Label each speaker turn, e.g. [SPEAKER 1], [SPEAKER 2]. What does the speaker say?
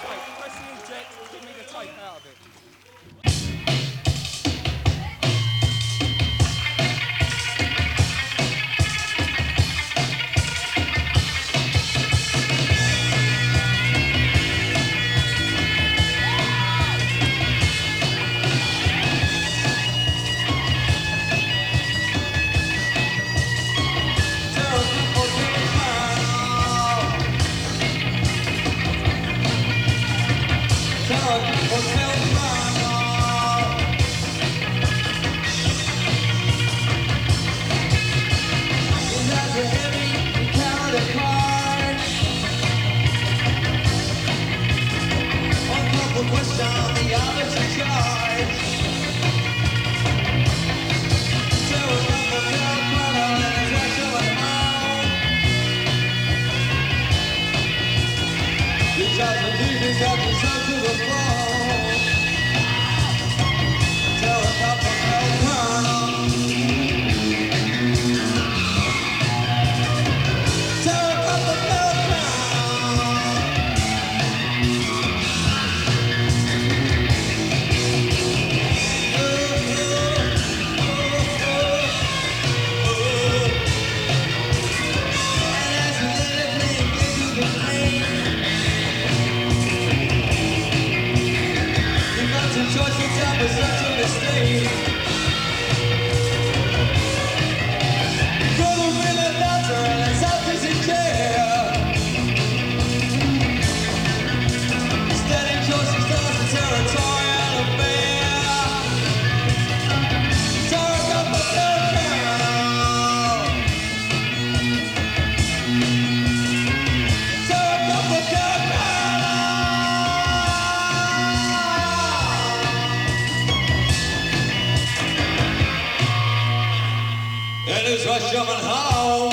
[SPEAKER 1] tape. Press the eject, give me the tape out of it.
[SPEAKER 2] Coming home.